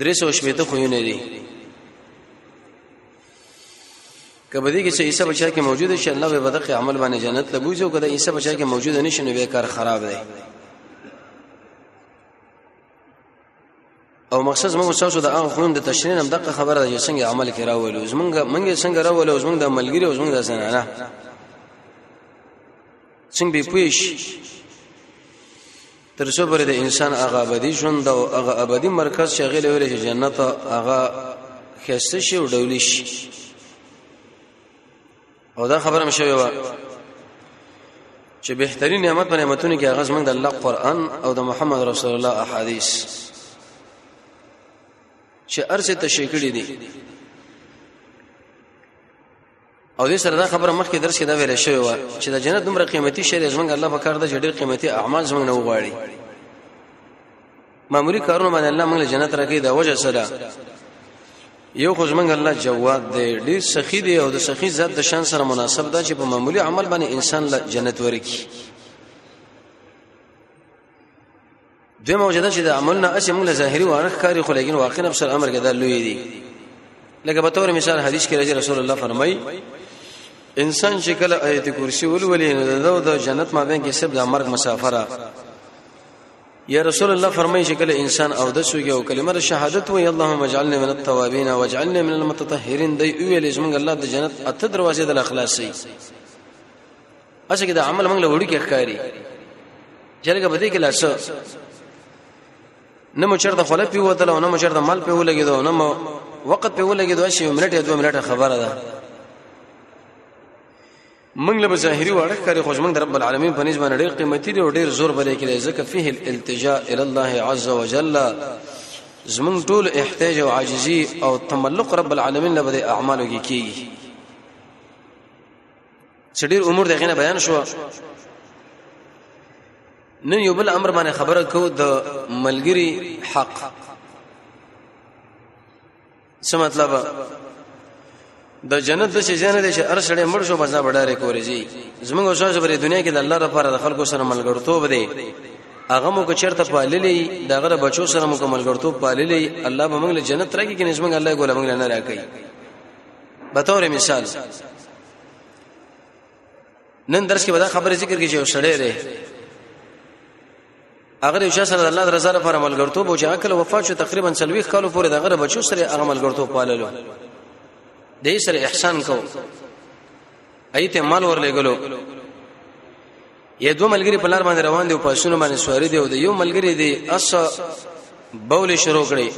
درې سو شپېته خوونه دي کبه دې کې چې عیسی بچا کې موجود شي الله به بدقه عمل باندې جنت لبوځي او کله عیسی بچا کې موجود نه شي نو به کار خراب دی او مقصد موږ تاسو د هغه خوند تشریح هم دغه خبره ده چې څنګه عمل کې راولو زمونږ منګه څنګه راولو زمونږ د ملګری او زمونږ د زنانه څنګه به پوښ تر څو پر د انسان هغه ابدي ژوند او هغه ابدي مرکز چې غل ویل چې جنت هغه خسته شي او ډولی شي او دا خبره مشه و چې بهترین نعمت په نعمتونو کې هغه زمونږ د الله قران او د محمد رسول الله احادیث چې ارسه تشکړې دي او دې سره دا خبره مخکې درس کې دا ویل شوی و چې د جنت دومره قیمتي شی دی زمونږ الله په کار ده چې ډېر قیمتي اعمال زمونږ نه وغواړي معمولی کارونه باندې الله موږ جنت راکړي دا وجه سره یو خو زمونږ الله جواد دی ډېر سخی دی او د سخی ذات د شان سره مناسب ده چې په معمولی عمل باندې انسان له جنت ورکی دوی موجوده چې د عمل نه اسې موږ له ظاهري وارخ کاری خو لګین واقع نفس الامر کې دا لوی دي لکه په تور مثال حدیث کې راځي رسول الله فرمایي انسان چې کله آیت کرسی ولولې نو د جنت مابین کې سب د مرګ مسافره یا رسول الله فرمایي چې کله انسان او د سوګي او کلمه شهادت وي اللهم اجعلنا من التوابین واجعلنا من المتطهرین دی ویلې زمونږ الله د جنت اته دروازې د اخلاص سي اسه کې دا عمل موږ له وړي کې ښکاری جرګه بده کې لاس نه مو چرته خلک پیوتل او نه مو چرته مال پیو لګیدو نه مو وخت په ولګي دوه شی منټه دوه منټه خبره ده موږ له ظاهري وړه کاری خو موږ رب العالمین په نسبت ډېر قیمتي دی او ډېر زور بلې کړي ځکه فيه الالتجاء الى الله عز وجل زمون ټول احتیاج او عاجزي او تملق رب العالمین له اعمالو کې کیږي چې ډېر امور دغه نه بیان شو نن یو بل امر باندې خبره کو د ملګری حق څه مطلب د جنت د شي جنت چې هر سړی مړ شو بزا بډاره کورې جی زمونږ اوسه په دنیا کې د الله لپاره د خلکو سره ملګرتوب دی هغه مو که چرته پاللې دغه د بچو سره مو کومل ګرتو پاللې الله به موږ له جنت راکې کې نسمه الله ګوله موږ نه راکې به تور مثال نن درس کې به دا خبره ذکر کې چې یو سړی دی هغه یو شخص سره الله رضا لپاره ملګرتوب او چې عقل وفات شو تقریبا 40 کال پورې دا غره بچو سره هغه ملګرتوب پاللو دې سره احسان کو ایته مال ورلګلو یا دوه ملګری په لار باندې روان دي او په اسونو باندې سواری دي او د یو ملګری دی اس بول شروع کړي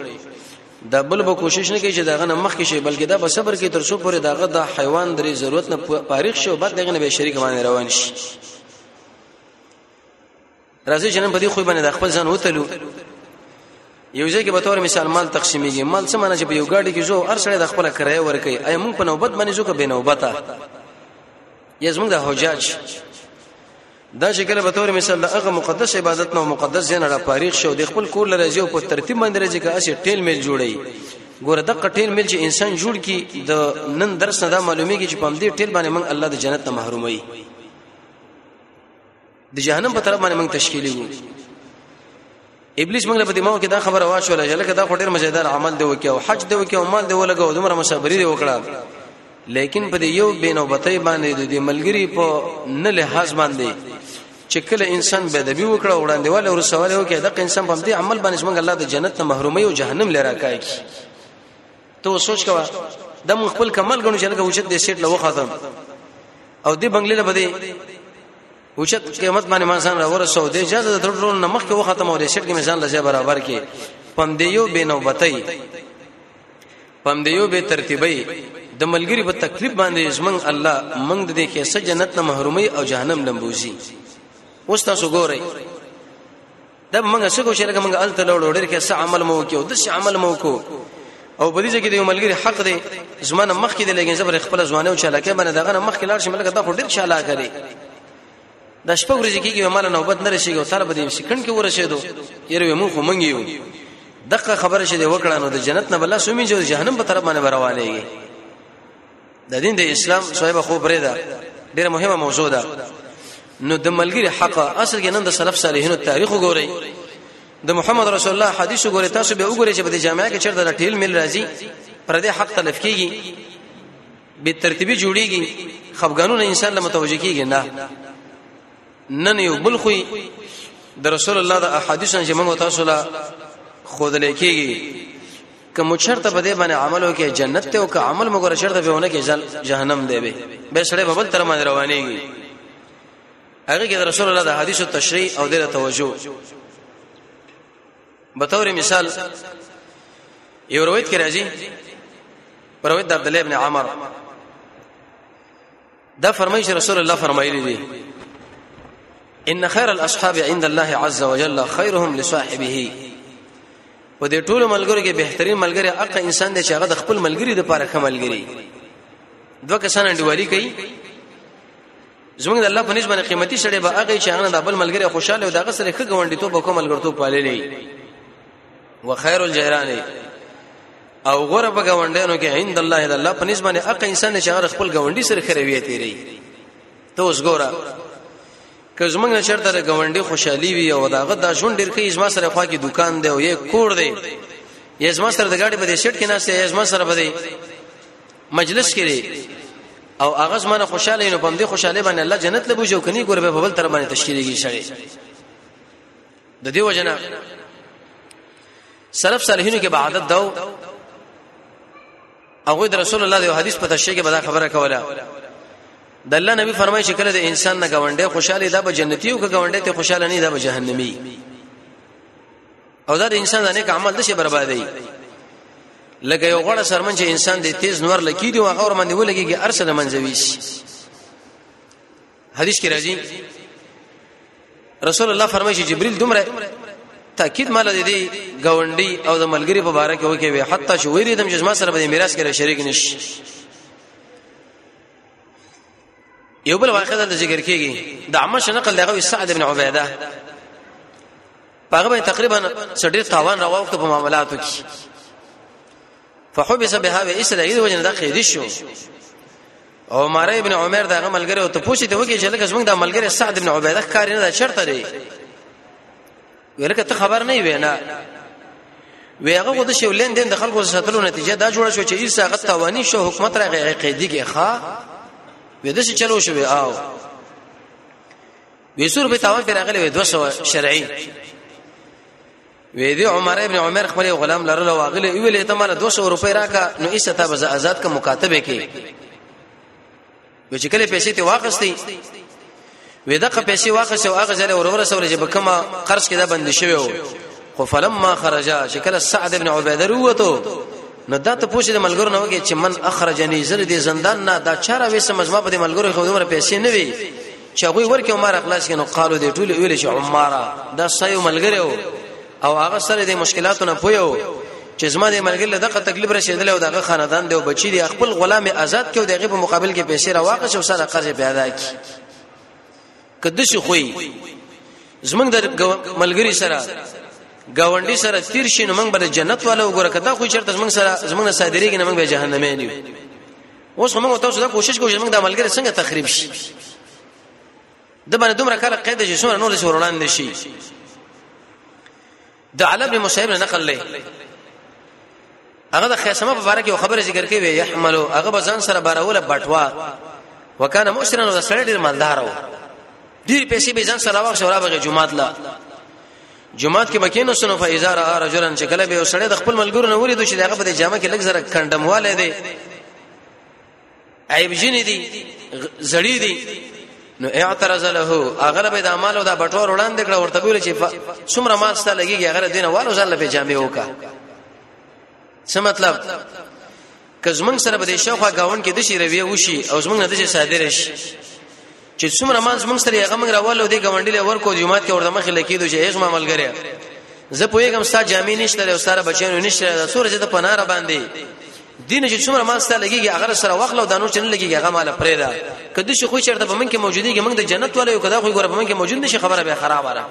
دا بل به کوشش نه کوي چې داغه نه مخ کې شي بلکې دا به صبر کوي تر څو پورې داغه د حیوان درې ضرورت نه پاریخ شي او بعد دغه نه به شریک باندې روان شي راځي چې نن په دې خو باندې د خپل ځان وتلو یو ځای کې به تور مثال مال تقسیمیږي مال څه معنی چې په یو ګاډي کې جو هر سړی د خپل کرایه ورکړي اي موږ په نوبت باندې جو که به نوبته یا زمونږ د حجاج دا چې کله به تور مثال د هغه مقدس عبادت نو مقدس زین را پاریخ شو د خپل کور لري او په ترتیب باندې راځي که اسی ټیل میل جوړي ګوره د قټیل میل چې انسان جوړ کی د نن درس نه دا معلومیږي چې په دې ټیل باندې موږ الله د جنت ته محرومي د جهنم په طرف باندې موږ تشکیلې وو ابلیس موږ له په دماغ کې دا خبره واچوله چې لکه دا خو ډیر مزیدار عمل دی وکي او حج دی وکي او مال دی ولګو دومره مصابري دی وکړه لیکن په یو بینوبتۍ باندې د دې ملګری په نه لحاظ باندې چې کله انسان به ادبي وکړه وړاندې ول او رسواله وکړه د انسان په دې عمل باندې موږ الله د جنت نه محرومي او جهنم لرا کوي ته سوچ کوا د مون خپل کمل غنو چې لکه اوچت دې سیټ له وخاته او دې بنگلې له بده اوچت قیمت باندې ما ځان را ورسو دې اجازه د ټول نه مخ کې وخاته مو دې سیټ کې میزان لږه برابر کې پم دې یو بے نوبتای پم دې یو بے ترتیبای د ملګری په تکلیف باندې زمنګ الله منګ دې کې سجنت نه محرومي او جهنم لمبوزي اوس تاسو ګورئ دا موږ څه کوو چې لکه موږ الته لوړو ډېر کې څه عمل مو وکړو د څه عمل مو وکړو او په دې ځکه د یو ملګری حق دی زمانه مخ کې دی لګین زبر خپل ځوانه او چالاکه باندې دغه مخ کې لاړ شي ملګری دا خو ډېر چالاک دی د شپږ ورځې کېږي مال نوبت نه رسیږي او سره به دې سکن کې ورسېدو یره مو خو منګي یو دغه خبره چې وکړه نو د جنت نه بل سومي جو جهنم په طرف باندې وروالیږي د دین د اسلام صاحب خو برې ده ډیره مهمه موضوع ده نو د ملګری حق اصل کې نن د سلف صالحینو تاریخ وګورئ د محمد رسول الله حدیث وګورئ تاسو به وګورئ چې په دې جامعه کې چیرته د ټیل مل راځي پر دې حق تلف کیږي به ترتیبي جوړیږي خفګانون انسان له متوجه کیږي نه نن یو بل خو د رسول الله د احادیث نه چې موږ تاسو له خود لیکيږي که مو چرته په دې باندې عمل وکړي جنت ته او که عمل مو ګره چرته بهونه کې جهنم دی به به سړی ببل تر باندې روانيږي هغه کې رسول الله د حدیث او تشریح او د توجه به تور مثال یو روایت کې راځي روایت د عبد الله ابن عمر دا فرمایي رسول الله فرمایلی دی ان خير الاصحاب عند الله عز وجل خيرهم لصاحبه و دې ټول ملګرو کې بهترین ملګری هغه انسان دی چې هغه د خپل ملګری د پاره ښه ملګری دوه کسان انډیوالي کوي زمونږ د الله په نسبت قیمتي شړې به هغه چې هغه د بل ملګری خوشاله او دغه سره ښه غونډې ته به کوم ملګرتوب پاللی وخير الجيران او غره په گاونډانو کې عند الله د الله په نسبت اق انسان چې هغه خپل گاونډي سره خروي تیری ته اوس ګوره که زمنګ نه چرته د گاونډي خوشحالي وي او داغه دا ژوند ډیر کې زما سره خوا کې دکان دی او یې کور دی یې زما سره د ګاډي په دې شټ کې نه سي یې زما سره په دې مجلس کې دی او هغه زما نه خوشاله نو په دې خوشاله باندې الله جنت له بوجو کني ګور به په بل تر باندې تشکیلږي شړې د دې وجنه سلف صالحینو کې به عادت داو هغه د رسول الله د حدیث په تشریح کې به دا خبره کوله د الله نبی فرمایي چې کله د انسان نه گاونډي خوشاله دا به جنتی او که گاونډي ته خوشاله نه دا به جهنمی او دا د انسان نه کوم عمل نشي بربادي لکه یو غړ سرمن چې انسان د تیز نور لکی دی او غور باندې ولګي ارسل منځوي شي حدیث کې راځي رسول الله فرمایي چې جبريل دومره تاکید مال دي غونډي او د ملګری په باره کې وکي وي حتی شو ویری دم جسمه سره به میراث کې شریک نشي یو بل واقعه د ذکر کیږي د عمر شنقل دغه سعد بن عبیده هغه تقریبا سړي تاوان راوخت په معاملاتو کې فحبس بها و اسرائیل وجن د قید شو عمر ابن عمر دغه ملګری او ته پوښتې ته وکي چې لکه څنګه د ملګری سعد ابن عبیده کار نه چرته دی ولکه ته خبر نه وې نه ویغه غو د شو لین دین د خلکو ساتلو نتیجه دا جوړه شو چې ایسا غت توانی شو حکومت راغی قیدی کې ښا وې د څه چلو شو او وې سور به تاوان پر راغلی وې 200 شرعي وی دی عمر ابن عمر خپل غلام لرل واغله ویلې ته مال 200 روپۍ راکا نو ایسه ته به آزاد کا مکاتبه کې چې کله پیسې ته واغستې وی دغه پیسې واغسته او هغه ځل ورور سره چې بکما قرض کې دا بند شوی وو خو فلما خرجا چې کله سعد ابن عبیده وروته نو دا ته پوښتنه ملګرو نه وکي چې من اخرجنی زر دې زندان نه دا چاره وې سمجما په دې ملګرو خو دومره پیسې نه وي چې هغه ورکه عمر اخلاص کینو قالو دې ټول ویل چې عمر دا سایو ملګری او هغه سره د مشکلاتو نه پویو چې زما د ملګری له دغه تکلیف رسیدل او دغه خاندان دی او بچی دی خپل غلام آزاد کړي او دغه په مقابل کې پیسې راواقع شو سره قرض پیدا کی کده شي خوې زمنګ د ملګری سره گاونډي سره تیر شي نو موږ به جنت والا وګوره کدا خو چرته موږ سره موږ صادري کې موږ به جهنم نه یو اوس هم موږ تاسو دا کوشش کوو چې موږ د عملګری څنګه تخریب شي د باندې دومره کاله قید شي څومره نور څور وړاندې شي د علی بن مصعب نه نقل لې هغه د خیسمه په اړه کې خبره ذکر کوي وي يحملو هغه بزن سره باروله بټوا وکانه مشرن او سره ډیر مالدار و ډیر پیسې به ځان سره واخ شورا به جمعات لا جمعات کې بکې نو سنو فایزار ا رجلن چې کله به وسړې د خپل ملګرو نه وریدو چې دغه په جامه کې لګ زره کندمواله دی عیب جن دي زړی دي نو اعترض له اغلب د اعمالو دا بټور وړاندې کړ ورته ویل چې څومره مال ستاسو لګيږي هغه دینه والو ځل په جامع وکا څه مطلب که زمنګ سره به د شوخه گاون کې د شي روي وشي او زمنګ نه د شي صادر شي چې څومره مان زمنګ سره هغه موږ راوالو دی گاونډي له ورکو د جماعت کې ورته مخې لکېدو چې هیڅ معامل غره زه پوهیږم ستا جامع نشته او ساره بچیانو نشته د سورج ته پناره باندې دین چې څومره مان سره لګيږي هغه سره وخلو د نور چنل لګيږي هغه مال پرې ده کله چې خو چرته په من کې موجودي کې موږ د جنت والو کدا خو ګوره په من کې موجود نشي خبره به خراب را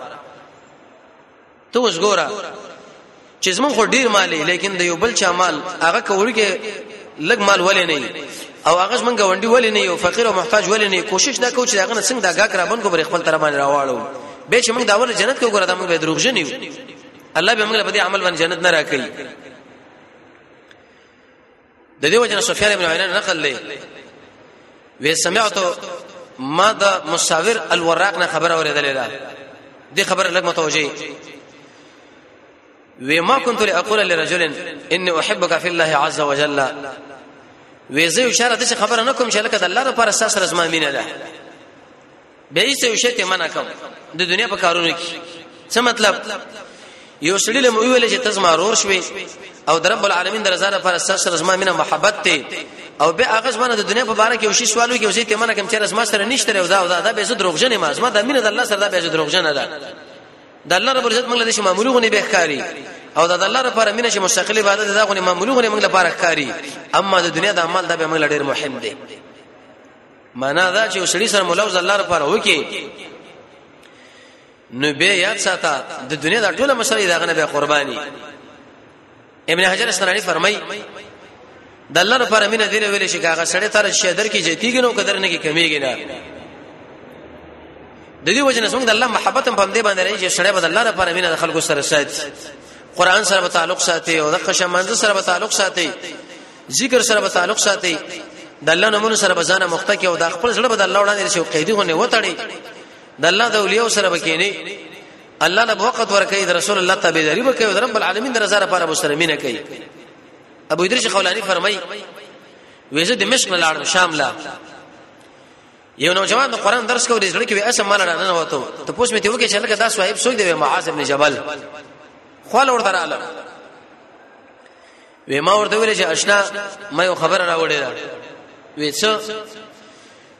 ته اوس ګوره چې زمون خو ډیر مالې لیکن د یو بل چا مال هغه کورګه لګ مال ولې نه او هغه څنګه وندي ولې نه یو فقیر او محتاج ولې نه کوشش دا کوي چې هغه څنګه دا غاک را بنګو بر خپل تر باندې راواړو به چې موږ دا ول جنت کې وګورم موږ به دروغ جن یو الله به موږ په دې عمل باندې جنت نه راکړي د دې وجنه سفیان ابن عینان نقل لې وې سمعت ما د مشاور الوراق نه خبر اورېدلې ده دې خبر لګ متوجي وې ما كنت لاقول لرجل اني احبك في الله عز وجل وې زه اشاره د خبره نه کوم چې لکه د الله لپاره ساس رزما مینه ده به یې څه شته منع کوم د دنیا په کارونو کې څه مطلب یو سړی له موږ ویل چې تاسو ما رور شوي او در رب العالمین درزه لپاره سره زما مینه محبت ته او به هغه زما د دنیا په اړه کې وشي سوالو کې وشي ته منه کوم چې زما سره نشته او دا دا به زه دروغجن ما زما د مینه د الله سره دا به زه دروغجن نه ده د الله رب عزت موږ له دې شي معمولی غونې به ښکاری او د الله لپاره مینه شي مستقل عبادت دا غونې معمولی غونې موږ لپاره ښکاری اما د دنیا د عمل دا به موږ ډیر مهم دی معنا دا چې وسړي سره ملوز الله لپاره وکي نو به یاد ساته د دنیا د ټوله مسلې داغه نه به قرباني ابن حجر اسقلانی فرمای د الله لپاره مینه دی ویل شي هغه سړی تر شي در کې جتیږي نو قدر نه کې کمیږي نه د دې وجه نه څنګه د الله محبت هم باندې باندې راځي چې سړی به د الله لپاره مینه د خلکو سره ساتي قران سره به تعلق ساتي او د قشمنځ سره به تعلق ساتي ذکر سره به تعلق ساتي د الله نمونه سره به ځان مخته کې او د خپل سره به د الله وړاندې شي قیدی غو نه وتړي د الله د اولیاء سره به کېنی الله له وخت ورکړي د رسول الله تابعداري وکړي او د رب العالمین در زاره لپاره مسلمانینه کوي ابو ادریس خولانی فرمایي ویزه د مشک لاړم شام لا یو نوجوان د قران درس کوي د زړه کې اسه مال نه نه وته ته پوښتنه مې ته وکړه چې لکه دا صاحب سوګ دی معاذ ابن جبل خو لور دراله وې ما ورته ویل چې آشنا ما یو خبر راوړې ده وې څه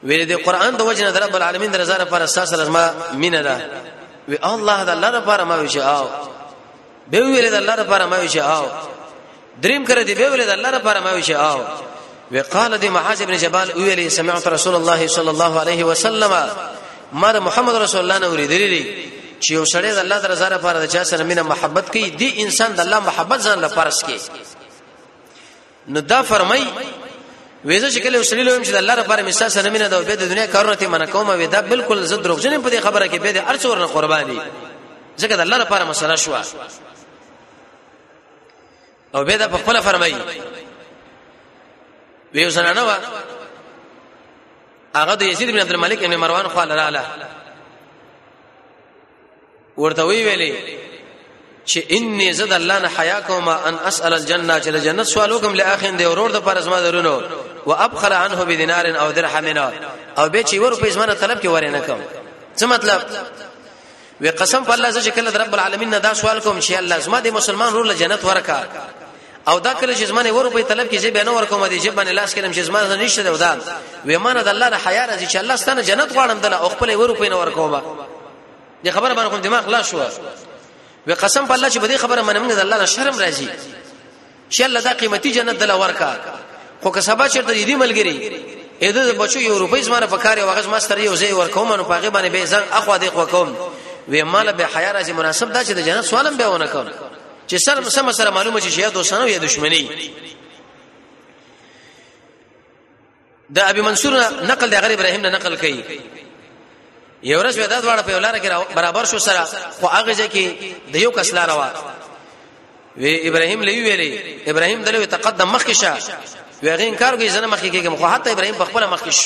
وې د قران د وجنه رب العالمین درزانه پر اساس لازمه مینه ده وی الله د الله لپاره ما وی شاو به ویل د الله لپاره ما وی شاو دریم کړه دی به ویل د الله لپاره ما وی شاو وقال دي معاذ بن جبال ویلي سمعت رسول الله صلى الله عليه وسلم مر محمد رسول الله نو ریدلی چې یو سړی د الله تعالی زره لپاره د چا سره مینه محبت کوي دی انسان د الله محبت ځان له پرس کوي نو دا فرمای وېزه چې کله وسلی لوم چې د الله لپاره مثال سره مینه د به د دنیا کارونه ته منع کوم وې دا بالکل زه دروغجن په دې خبره کې به د ارڅ ورنه قرباني ځکه د الله لپاره مسله شو او به دا په خپل فرمایي ویو زنانه وا هغه د یزید بن عبد الملک ابن مروان خو لاله ورته وی ویلې چې انی زد الله نه حیا کوم ان اسال الجنه چې جنت سوال وکم لاخین دی ورور د پر اسما درونو وابخل عنه بدینار او درهم او به چې ور په اسمانه طلب کې ورنه کوم څه مطلب وی قسم په الله چې کله رب العالمین نه دا سوال کوم چې الله زما د مسلمان رول جنت ورکا او دا کله چې زمانه ور په طلب کې زی بیان ور کوم دي چې باندې لاس کړم چې زمانه نشته دا ودا وی مان د الله نه حیا راځي چې الله ستنه جنت غواړم دله او خپل ور په نه ور کوم دي خبره باندې دماغ لا شو وی قسم په الله چې بده خبره منم نه د الله نه شرم راځي چې الله دا قیمتي جنت دل ورکا خو که سبا چرته دې ملګری اې د بچو یو روپۍ زما نه پکار یو غز ما سره یو ځای ورکوم نو پاګې باندې به زنګ اخوا دې خو کوم وې مال به حیا راځي مناسب دا چې د جنت سوالم به ونه کوم چې سر سم سره معلومه چې شیا دوستانو یا دښمنی د ابي منصور نقل د غریب ابراهيم نه نقل کړي یو ورځ ودا دواړه په لار کې برابر شو سره خو هغه ځکه د یو کس لار وا وی ابراهيم لوي ویلي ابراهيم دلوي تقدم مخکشه وی غین کار کوي زنه مخکې کېږم خو حتی ابراهيم په خپل مخکش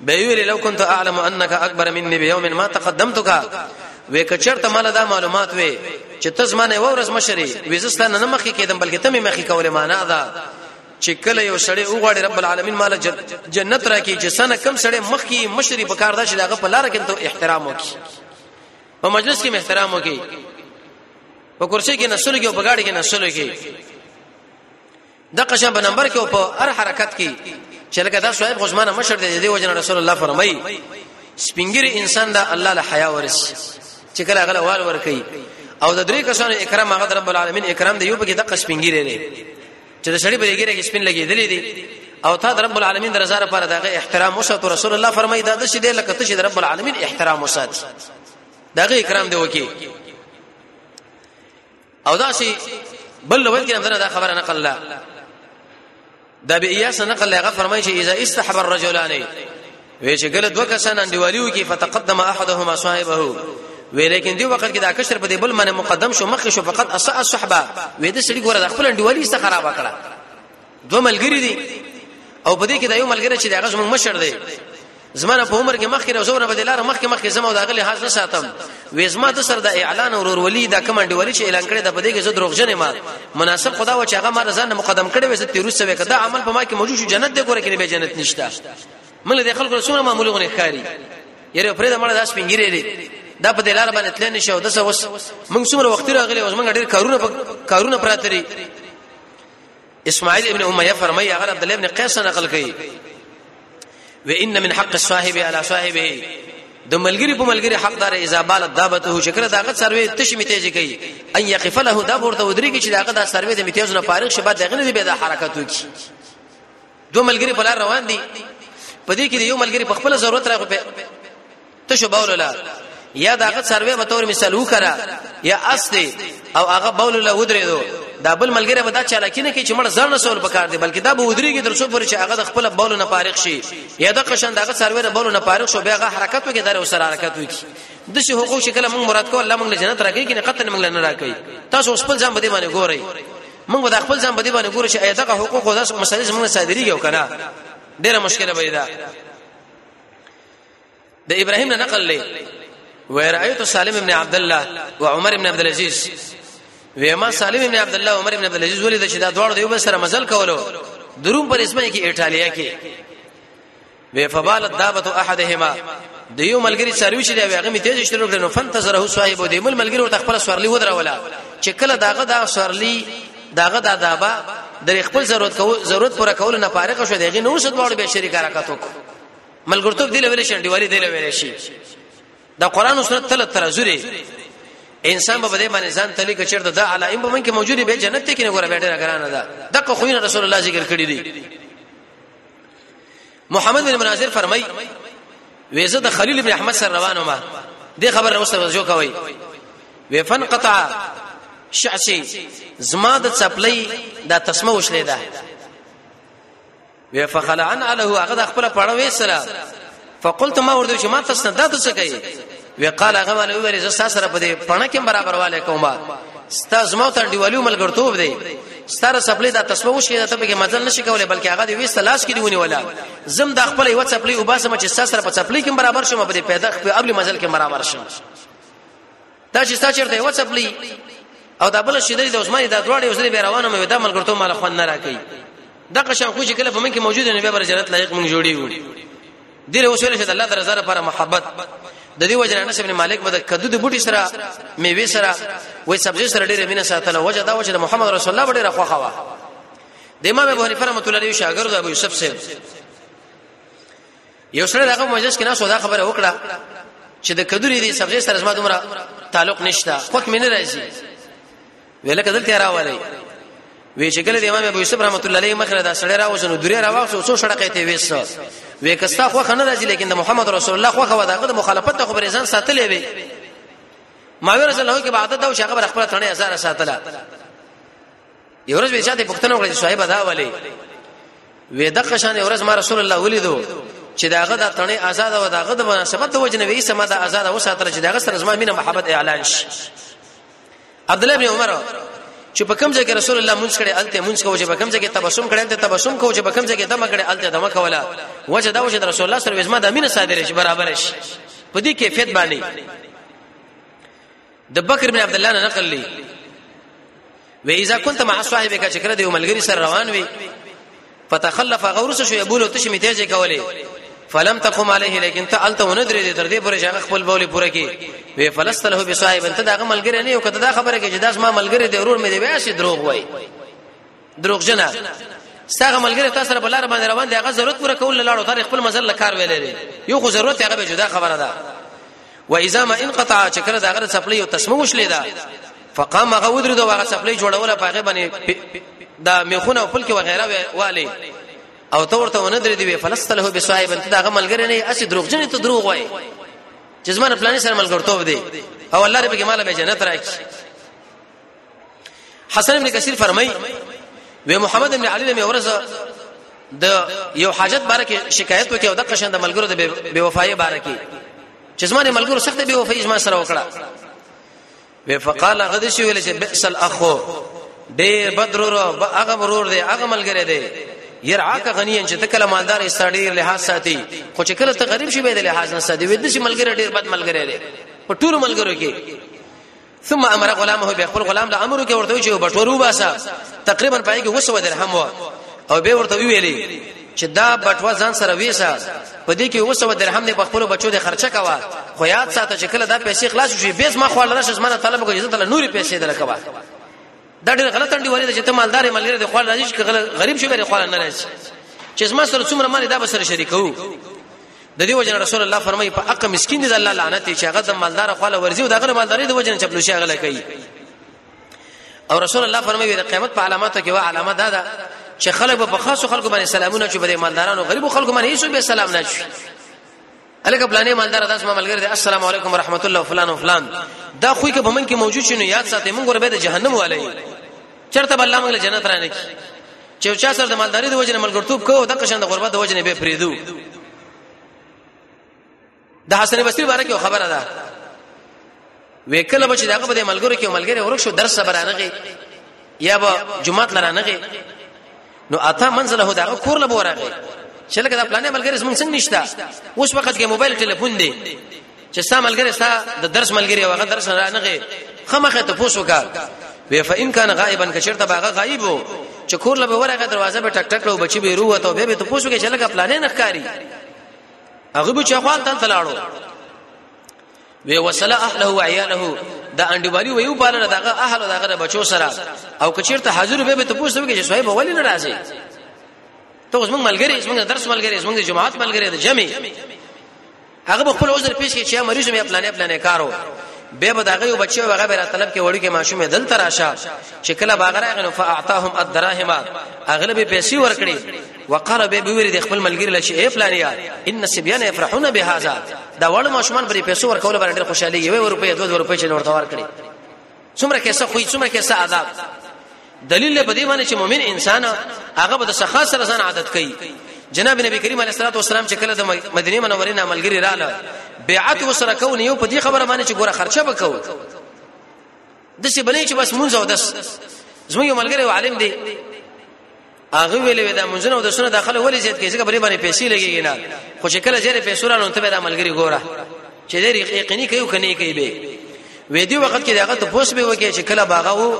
به ویل لو كنت اعلم انك اكبر مني بيوم ما تقدمتك وې کچرته مال دا معلومات وې چې تاسو باندې ورځ مشري وزستانه نه مخې کېدم بلکې ته مې مخې کولې معنا ده چې کله یو سړی وغواړي رب العالمین مال جنت راکړي چې سنه کم سړی مخکي مشري په کار ده چې داغه په لار کې ته احترام وکړي په مجلس کې احترام وکړي په کرسي کې نسل کې او په گاډي کې نسل کې د قشن په نمبر کې او په هر حرکت کې چې لکه دا صاحب غزمانه مشر دی دی وجنه رسول الله فرمایي سپینګری انسان دا الله له حیا ورس چې کله غل وال ور کوي او د درې کسانو اکرام هغه رب العالمین اکرام دی یو په کې د قشپنګری لري چې د شړې په ګیره کې سپین لګېدلې دي او تا رب العالمین درزا لپاره دغه احترام وساتو رسول الله فرمایي دا د شې د لکه ته چې رب العالمین احترام وساتي دغه اکرام دی وکي او دا شي بل لوت کې هم دا خبره نقل لا دا به ایاس نقل لا فرمایي چې اذا استحب الرجلان وی چې ګل دوه کسان انډیوالیو کې فتقدم احدهما صاحبه وی لیکن دی وخت کې دا کشر په دې بل باندې مقدم شو مخ شو فقط اساء الصحبه وی د سړي ګوره د خپل انډیوالي څخه خراب کړه دوه ملګری دي او په دې کې دا یو ملګری چې دغه زموږ مشر دی زمانه په عمر کې مخکې راځور به دلار مخکې مخکې زمو دا غلي حاضر ساتم وې زما د سر د اعلان اورور ولی دا کمانډي ولی چې اعلان کړی دا په دې کې زه دروغجن ما مناسب خدا و چې هغه ما ځان مقدم کړی وې زه تیروس سوي کدا عمل په ما کې موجود شو جنت دې ګوره کې به جنت نشته مله د خلکو سره معمولی غونې ښکاری یره پرې دا مړه داس پنګیری دی دا په دلار باندې تل نه شو د څه وس موږ څومره وخت راغلی اوس موږ ډیر کارونه کارونه پراته لري اسماعیل ابن امیہ فرمایي هغه عبد الله ابن قیس نقل کوي و ان من حق الصاحب على صاحبه د ملګری په ملګری حقدار اذا بال دابته شکر داغه سروي تش می تیز کوي ان يقف له دا ورته ودري کی چې داغه دا سروي د میتیز نه فارغ شبه دغه نه به د حرکت وکي دوه ملګری په لار روان دي په دې کې یو ملګری په خپل ضرورت راغو په تشو باول لا یا داغه سروې به تور مثال وکړه یا اصلي او هغه باول لا ودرېدو دا بل ملګری به دا چالاکی نه کوي چې مړ ځان نه سول پکار دی بلکې دا به ودرېږي تر څو پورې چې هغه د خپل باول نه فارغ شي یا د قشن داغه سروې نه باول نه فارغ شو بیا هغه حرکت وکړي دا سره حرکت وکړي د شي حقوق شکل موږ مراد کو الله موږ جنت راکړي کنه قتل موږ نه راکړي تاسو خپل ځان بده باندې ګورئ موږ به د خپل ځان په دې باندې ګورو چې ایا دغه حقوق او داسې مسلې زموږ صادرېږي او کنه ډیره مشکله به ده د ابراهیم نه نقل لې ورایت سالم ابن عبد الله او عمر ابن عبد العزيز ویما سالم ابن عبد الله عمر ابن عبد العزيز ولید چې دا دوړ دیو سره مزل کولو دروم پر اسمه کې ایتالیا کې وی فبال الدابه احدهما د یو ملګری سروي چې دا هغه می تیز شروع کړي نو فنتظره صاحب د مل ملګری ورته خپل سورلی ودرولا چې کله داغه دا سورلی داغه دا دابا د خپل ضرورت کو ضرورت پر کول نه فارغ شو دغه نو شد وړ به شریک حرکت وک ملګرتوب دی لویل شي دیوالي دی لویل شي دا قران او سنت تل ترازوري انسان به بده باندې ځان تلې کچر د علائم په من کې موجود به جنت کې نه ګوره بیٹه غرانه ده دغه خوینه رسول الله ذکر کړی دی محمد بن مناظر فرمای وېزه د خلیل ابن احمد سره روانو ما دې خبر اوس توجه کوي وې فن قطع شعشي زما د چپلې دا تسمه وشلې ده وې فخلعن له هغه د خپل پړوي سره فقلت ما ورته چې ما تاسو نه تاسو څه کوي وی قال هغه مال ویل زه تاسو سره په دې پڼه کې برابر والے کوم ستاسو مو ته دیوالو ملګرتوب دی ستاره سپلې دا تسبه وشي دا ته به مزل نشي کولای بلکې هغه دی وېست لاس کې دیونی ولا زم د خپل یو سپلې او باسم چې تاسو سره په سپلې کې برابر شم په دې پیدا خپل قبل مزل کې برابر شم دا چې ستا چیرته یو چپلی او دا بل شیدې د عثماني دا دواړه اوسې به روانه مې دا ملګرتوب مال خو نه راکې دا قشان خو چې کله په من کې موجود نه به بر جنت لایق مونږ جوړیو ډیر وسوله چې الله درزه لپاره محبت د دې وجه انس ابن مالک بده کدو د بوټي سره میوه سره وې سبزی سره ډیره مینه ساتله وجه دا وجه د محمد رسول الله ډیره خوخه وا د امام ابو حنیفه رحمۃ اللہ علیہ شاګرد ابو یوسف سے یو سره دغه مجلس کې نه سودا خبره وکړه چې د کدوري دي سبزی سره زما دومره تعلق نشته خو کې نه راځي ویل کدل ته راوړی وی چې کله د امام ابو یوسف رحمت الله علیه مخره دا سړی راوځنو درې راوځو څو شړقې ته وېس وې کستا خو خنه راځي لیکن د محمد رسول الله خو خو داغه د مخالفت ته خبرې ځان ساتلې وي ما ورسره له کې بعد دا او شغه خپل تنه هزار ساتله یو ورځ ویچا ته پښتنه وکړه صاحب دا ولی وې د قشان یو ورځ ما رسول الله ولیدو چې داغه د تڼې آزاد او داغه د مناسبت د وجنه وې سما د آزاد او ساتل چې داغه سره زما مینه محبت اعلان شي عبد الله بن عمر چې په کوم ځای کې رسول الله مونږ کړي الته مونږ کوو چې په کوم ځای کې تبسم کړي الته تبسم کوو چې په کوم ځای کې دمه کړي الته دمه کولا وجه دا وجه رسول الله سره وزما د امینه صادره شي برابر شي په دې کیفیت باندې د بکر بن عبد الله نه نقل لي و اذا كنت مع صاحبك چې کړه دی ملګری سره روان وي فتخلف غورس شو یبول تش می تیزه کوله فلم تقم عليه لكن ته الته وندرې دې تر دې پورې چې خپل بوله پوره کی وی فلست له بصاحب انت دا ملګری نه یو کته دا خبره کې چې داس ما ملګری دی ورور مې دی واسي دروغ وای دروغجنه ستاسو ملګری تاسو سره بلار باندې روان دی هغه ضرورت پوره کول لاړو تر خپل مزل لکار ویلې یو خو ضرورت هغه به جدا خبره ده و اذا ما انقطع چې کله دا غره سپلې او تسمه وشلې ده فقام هغه ودر دا هغه سپلې جوړوله پاغه باندې دا میخونه او پلک وغیرہ والي او تو ورته ونه درې دی فلست له بصاحب انت دا غمل ګره نه اسی دروغ جن ته دروغ وای چې زمانه پلان سره ملګرتوب دی او الله رب کې مال به جنت راکړي حسن ابن کثیر فرمای وی محمد ابن علی له ورځ د یو حاجت باره کې شکایت وکړ او د قشن د ملګرو د بے وفایي باره کې چې زمانه ملګرو سخت بے وفایي زما سره وکړه وی فقال غد شي ویل چې بئس الاخ ډېر بدرور هغه مرور دی هغه ملګری دی يرعاك غنيا چې تکله مالدار استړي لحاظ ساتي خو چې کله ته غریب شي به د لحاظ نه ساتي ودې چې ملګری ډېر بد ملګری دی په ټول ملګرو کې ثم امر غلامه به خپل غلام له امر کې ورته چې بټورو باسا تقریبا پای کې وسو درهم و او به ورته ویلي چې دا بټوا ځان سره ویسا په دې کې وسو درهم نه په خپل بچو د خرچه کوا خو یاد ساته چې کله دا پیسې خلاص شي بیس ما خو لره شزمانه طلب کوي چې نوري پیسې درکوا دا ډېر غلط انډي ولې چې ته مالدار ملګری د خپل راځي چې غریب شي غریب خپل نه راځي چې زما سره څومره مال دا به سره شریکو د دې وجه رسول الله فرمایي په اق مسكين دي الله لعنت چې هغه د مالدار خپل ورزي او دغه مالداري د وجه چپلو شي هغه کوي او رسول الله فرمایي د قیامت په علاماتو کې و علامه ده دا چې خلک په خاصو خلکو باندې سلامونه چې بده مالدارانو غریبو خلکو باندې هیڅ به سلام نه شي الکه پلانې مالدار داس ما ملګری السلام علیکم ورحمت الله فلان او فلان دا خو کې په من کې موجود شنو یاد ساتي موږ وربه د جهنم والي چرته بل موږ له جنت رانه کی چې یو چا سره د مالداري د وجې نه ملګرتوب کوو د قشن د غربت د وجې نه به پریدو د حسن بصری باره کې خبره ده وکله به چې دغه په ملګرو کې ملګری ورک شو درس برانغي یا به جمعه لرانغي نو اته منزله دغه کور له بورغي چې لکه دا پلانې ملګری زمونږ څنګه نشته اوس وخت کې موبایل ټلیفون دی چې ستا ملګری ستا د درس ملګری هغه درس نه رانغه خمخه ته پوسو کا وی فإن كان غائبا کچرته باغه غائب وو چې کور لبه ورغه دروازه به ټک ټک لو بچي به روه ته به ته پوسو کې چې لګه پلانې نه ښکاری هغه به چخوال تن تلاړو وی وصله اهله و عياله دا انډيوالي ویو پاله دغه اهل دغه بچو سره او کچیرته حاضر به به ته پوسو کې چې صاحب ولې ناراضي ته اوس موږ ملګری اوس موږ درس ملګری اوس موږ جماعت ملګری د جمع هغه به خپل عذر پیش کړي چې مریض مې پلانې پلانې کارو به به دغه یو بچي هغه به را طلب کې وړي کې ماشوم دل تر راشه چې کله باغ راغی نو فاعطاهم الدراهم اغلب پیسې ورکړي وقال به ویری د خپل ملګری لشي اے پلانیا ان سبيان يفرحون بهذا دا وړ ماشومان پر پیسو ورکول باندې خوشاله وي ورپې 2 روپې چې نور تور کړي څومره کیسه خو څومره کیسه عذاب دلیل له بده باندې چې مؤمن انسان هغه به د سخا سره ځان عادت کوي جناب نبی کریم علیه الصلاه والسلام چې کله د مدینه منورې نه عملګری رااله بیعت وسره کو نه یو په دې خبره باندې چې ګوره خرچه وکاو د څه بلې چې بس مونږ او دس زموږ ملګری عالم دی هغه ویلې دا منځونه او د سونه داخله ولې زیات کې ځکه بری باندې پیسې لګیږي نه خو چې کله زیات پیسې رانو ته به د عملګری ګوره چې دې یقیني کوي کني کوي به وې دی وخت کې داغه ته پوس به وکي چې کله باغه وو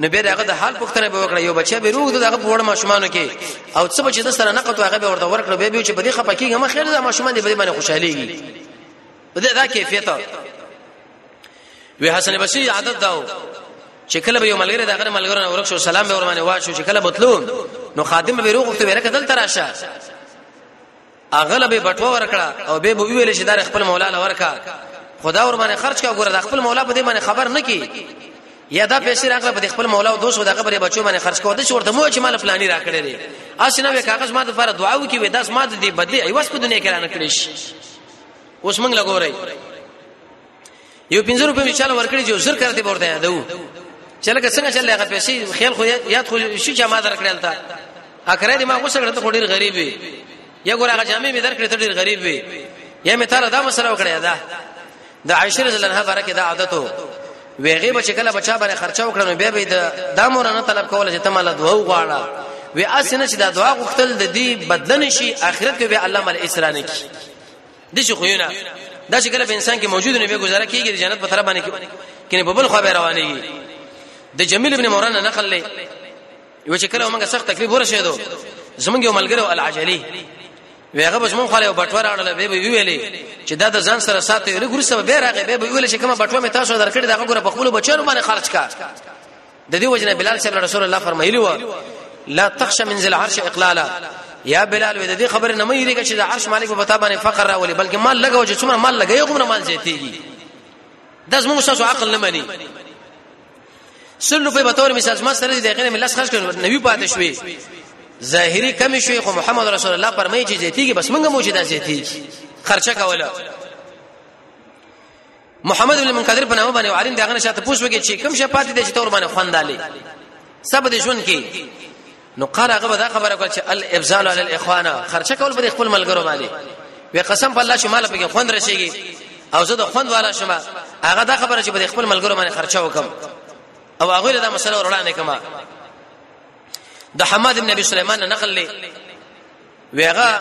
نو به داغه د حال پوښتنه به وکړه یو بچا به روغ دغه پوړ ماشومانو کې او څه بچی د سره نقد هغه به ورته ورکړ به به چې بده خپکیږي ما خیر د ماشومان دې بده باندې خوشاليږي بده دا کیفیت وی حسن بصری عادت داو چې کله به یو ملګری د غره ملګرو نه ورکشو سلام به ورمانه واشو چې کله بتلو نو خادم به روغته ویره کدل تراشه اغلب بټو ورکړه او به به ویل چې دار خپل مولا لورکا خدا ور باندې خرج کا ګوره د خپل مولا په دې باندې خبر نه کی یا دا پیسې راغله په خپل مولا او دوست دغه پر بچو باندې خرج کوو د شورته مو چې مال پلاني راکړي دي اسنه به کاغذ ماته لپاره دعا وکي وې داس ماته دې بدلی ایواز په دنیا کې رانه کړی شي اوس موږ لګورای یو 50 روپۍ چاله ورکړي جو زر کرته ورته یادو چې لکه څنګه چې هغه پیسې خیال خو یاد خو شي چې ما درکړل تا اخره دې ما غوسه کړه ته ډیر غریب وي یا ګور هغه جامې مې درکړې ته ډیر غریب وي یا مې تعالی دا مسله وکړه دا د عائشه رضی الله عنها برکه دا عادت وو ویغه بچ کله بچا باندې خرچه وکړنو بیا به د دامور نه طلب کوله چې تماله دوه غواړه وی اسنه چې دا دعا غوښتل د دې بدلن شي اخرت کې به الله مل اسرانه کی د شي خوونه دا چې کله په انسان کې موجود نه به گزاره کیږي د جنت په طرف باندې کینه په بل خو به روانيږي د جمیل ابن موران نقل لې یو چې کله موږ سخت تکلیف ورسېدو زمونږ یو ملګری العجلی ویغه به زمون خاله بټوره اړل به به ویلې چې دا د ځان سره ساتي لګور سره به راغې به ویلې چې کومه بټوه مې تاسو درکړې دا غوړه په خپل بچو باندې خرج کا د دې وجنه بلال صاحب رسول الله فرمایلی و لا تخش من ذل عرش اقلالا یا بلال وې د دې خبره نه مې لري چې د عرش مالک په تابانه فقر راولي بلکې مال لګاو چې څومره مال لګي غومره مال زیاتېږي د زموږ ساسو عقل نه مني سل روپے به تور مثال ما سره دې غنه ملس خرج کړو نبی پاتې شوې ظاهری کم شوې خو محمد رسول الله فرمایي چې زیاتېږي بس موږ موجوده زیاتېږي خرچه کوله محمد بن منکدر په نامه باندې عالم دغه نشاته پوښوږي چې کوم شپات دي چې تور باندې خواندالي سب دې ژوند کې نو قال هغه دا خبره کړ چې الابزال علی الاخوان خرچه کول پر خپل ملګرو باندې وی قسم په الله چې مال په خوند راشيږي او زه د خوند والا شمه هغه دا خبره چې پر خپل ملګرو باندې خرچه وکم او هغه له دا مسله ورړانه کما د حماد بن ابي سليمان نقل لې ویغه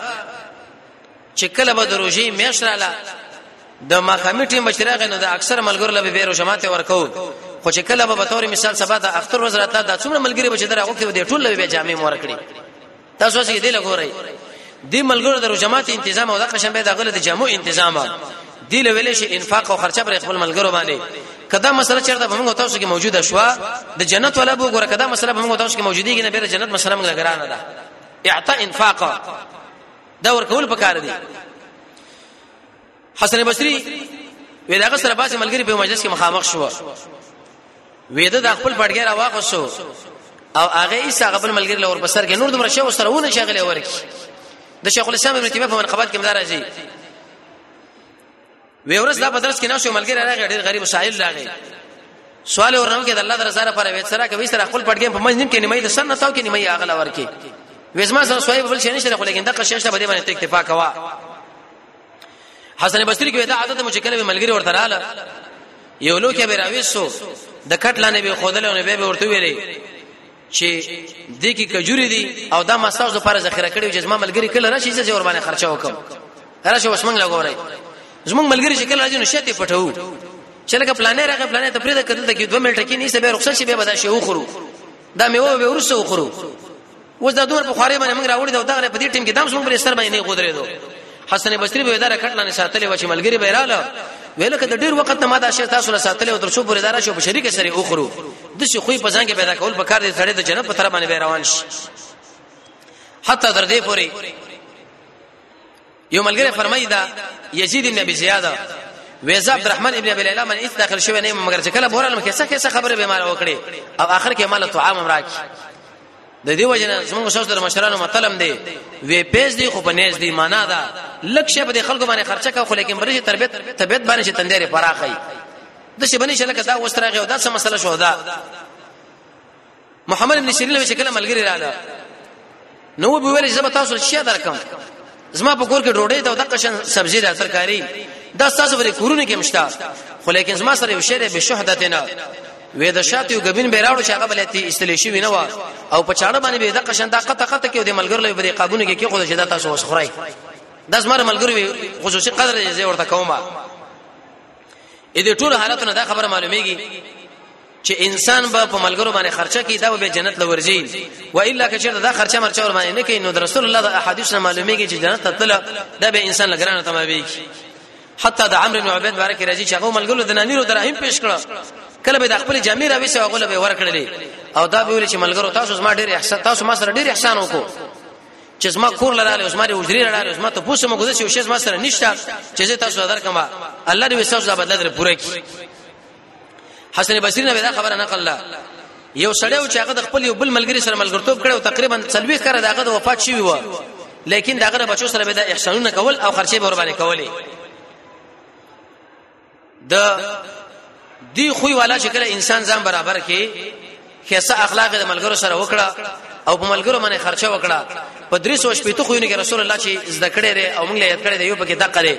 چې کله به د روژې میاشت رااله د ماخامي ټیم بچراغ نه د اکثر ملګرو لپاره بیرو جماعت ورکو خو چې کله به تور مثال سبا د اختر ورځ راته د څومره ملګری بچ دراغو کې د ټول لوي جامع مور کړی تاسو چې دې لګورئ دې ملګرو د جماعت تنظیم او د قشن به د غل د جامو تنظیم دی له ویلې شي انفاق او خرچه پر خپل ملګرو باندې کدا مسله چرته به موږ تاسو کې موجوده شو د جنت ولا بو ګره کدا مسله به موږ تاسو کې موجودیږي نه به جنت مسله موږ لګرانه ده اعطاء انفاق دا ورکول پکار دي حسن بصري وې داغه سره باسي ملګری په مجلس کې مخامخ شو وې دا خپل پټګی را واغوسو او هغه یې هغه بل ملګری لور بسر کې نور دومره شی وسره ونه شغله ورکی د شیخ الاسلام ابن تیمیه په منقبات کې مدار راځي وی ورځ دا بدرس کې نه شو ملګری راغی ډیر غریب سائل راغی سوال ورنم کې د الله درزاره پر وې سره کوي سره خپل پټګې په منځ نیم کې نیمه د سن نتاو کې نیمه اغلا ورکی وېزما سره سوای بل شي نشره خو لیکن دغه شیشه باندې باندې اتفاق وا حسن بصری کې دا عادت مو چې کله ملګری ورته رااله یو لوکه به راويسو د کټ لانه به خودل او به ورته ویلې چې د کی کجوري دي او دا مساج لپاره ذخیره کړی چې زما ملګری کله راشي چې ور باندې خرچه وکم راشه اوس موږ لګورای زموږ ملګری چې کله راځي نو شته پټو چې لکه پلانې راغی پلانې ته پرې د کتل ته کې 2 منټه کې نيسه به رخصت شي به بدا شي وخورو دا میوه به ورسره وخورو اوس دا دور په خوارې باندې موږ راوړی دا دغه په دې ټیم کې دام څومره ستر باندې نه غودرې دو حسن بصری به اداره کټ لاندې ساتلې و چې ملګری به رااله ویل کده ډیر وخت ما دا شی تاسو له ساتلې او تر څو پورې اداره شو په شریک سره اوخرو د شي خوې په ځان کې پیدا کول په کار دي سړی د جنت په طرف باندې روان شي حتی تر دې پورې یو ملګری فرمایي دا یزید بن ابي زیاد ویزا عبدالرحمن ابن ابي ليلى من اس داخل شوی نه مګر چې کله بورالم کې څه څه خبره به مال وکړي او اخر کې مال طعام راکړي د دې وجنه زموږ شاو سره مشرانو مطلب دی وی پیس دی خو په نيز دی معنا دا لک شه په خلکو باندې خرچه کا خو لیکن برشه تربیت تربیت باندې چې تندې پراخی د شي باندې شلکه دا وستراغه او دا څه مسله شو دا محمد بن سیرین له شکل ملګری رااله نو به ویل چې زه به تاسو شیا درکم زما په کور کې ډوډۍ ته دغه شان سبزی را ترکاری دا تاسو ورې کورونه کې مشتا خو لیکن زما سره یو شعر به شهادتنا وې د شاتیو غبین به راوړو چې هغه بلتی استلې شي وینو او په چاړه باندې به د قشن دا قطه قطه کې د ملګر لوي بری قابونه کې کې خو شدا تاسو وسخرای د زمر ملګر خصوصي قدر یې زه ورته کومه اې دې ټول حالتونه دا خبره معلومیږي چې انسان به په ملګرو باندې خرچه کوي دا به جنت لورځي و الا که چېرته دا خرچه مرچه ور باندې نه کوي نو رسول الله د احادیث نه معلومیږي چې جنت ته تل دا به انسان لګرانه تمامېږي حتی د عمرو بن عبید بارک راځي چې هغه ملګرو د نانیرو درهم پیش کړ کله به د خپل جامع راوي سو هغه به ورکړلې او دا به ویل چې ملګرو تاسو زما ډېر احسان تاسو ما سره ډېر احسان وکړو چې زما کور لراله اوس ما دې وزري لراله اوس ما ته پوسه مګو چې شې زما سره نشته چې زه تاسو درکم الله دې وسوس دا بدل در پوره کړي حسن بصری نه دا خبره نقل لا یو سړی چې هغه د خپل یو بل ملګری سره ملګرتوب کړو تقریبا سلوي کړه داغه د وفات شوی و لیکن داغه بچو سره به د احسانونه کول او خرچه به ور باندې کولې د دی خوې والا چې کله انسان ځان برابر کې خیسه اخلاق د ملګرو سره وکړه او په ملګرو باندې خرچه وکړه په درې سو شپې ته خو نه رسول الله چې زده کړې لري او موږ له یاد کړې دی یو پکې دقه لري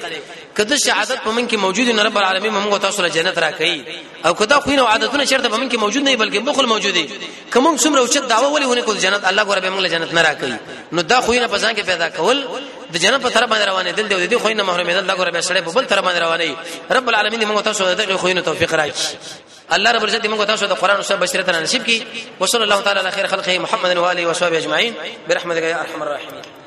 کله چې عادت په من کې موجود نه رب العالمین موږ تاسو له جنت راکړي او کدا خو نه عادتونه چیرته په من کې موجود نه بلکې بخل موجود دي کوم څومره اوچت داوا ولې ونه کول جنت الله ګوره به موږ له جنت نه راکړي نو دا خو نه په ځان کې پیدا کول د جنت په طرف باندې روانې دل دی خو نه محرومې دل دا ګوره به سړې په بل طرف باندې روانې رب العالمین موږ تاسو له دغه خو نه توفیق راکړي الله رب العزت موږ تاسو ته قران او سنت بشریت نصیب کړي وصلی الله تعالی علی خیر خلقه محمد و علیه و صحبه اجمعین برحمتک یا ارحم الراحمین